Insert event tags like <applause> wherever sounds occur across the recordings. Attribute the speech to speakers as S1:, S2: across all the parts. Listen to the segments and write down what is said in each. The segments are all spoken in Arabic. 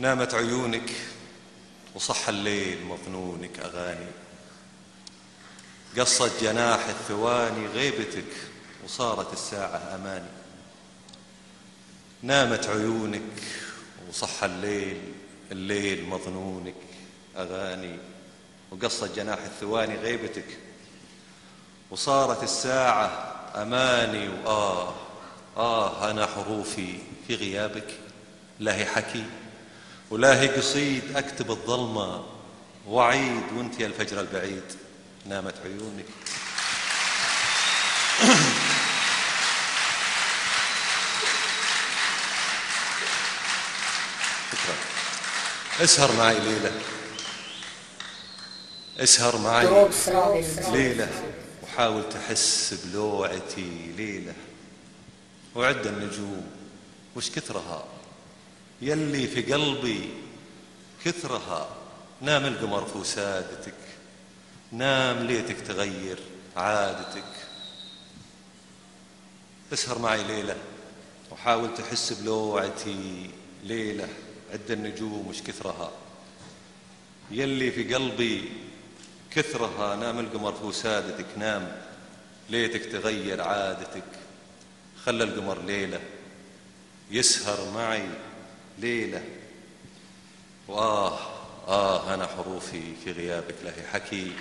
S1: نامت عيونك وصح الليل مظنونك أغاني. قصت جناح الثواني غيبتك وصارت الساعة أماني. نامت عيونك وصح الليل الليل مظنونك أغاني. وقصت جناح الثواني غيبتك وصارت الساعة أماني. وآه آه أنا حروفي في غيابك. لا هي حكي. ولا هي قصيد أكتب الظلمة. وعيد وانت يا الفجر البعيد. نامت عيونك <coughs> شكرا. أسهر معي ليلة. أسهر معي ليلة. وحاول تحس بلوعتي ليلة. وعد النجوم. وش كثرها؟ يلي في قلبي كثرها. نام القمر في وسادتك نام ليتك تغير عادتك. اسهر معي ليلة وحاول تحس بلوعتي ليلة عد النجوم وش كثرها. يلي في قلبي كثرها نام القمر في وسادتك. نام ليتك تغير عادتك. خلى القمر ليلة يسهر معي ليلة. وآه آه أنا حروفي في غيابك لا هي حكي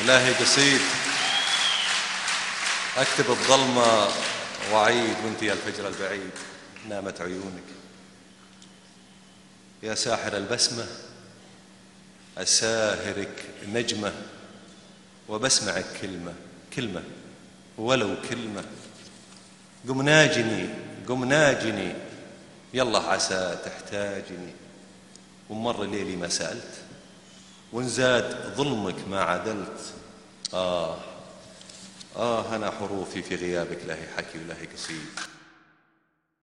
S1: ولا هي قصيد أكتب الظلمة وعيد وانت يا الفجر البعيد نامت عيونك يا ساحر البسمة. أساهرك نجمة. وبسمعك كلمة كلمة ولو كلمة قم ناجني قم ناجني يلا عسى تحتاجني. ومر ليلي ما سألت وانزاد ظلمك ما عدلت. آه آه أنا حروفي في غيابك لا هي حكي ولا هي قصيد.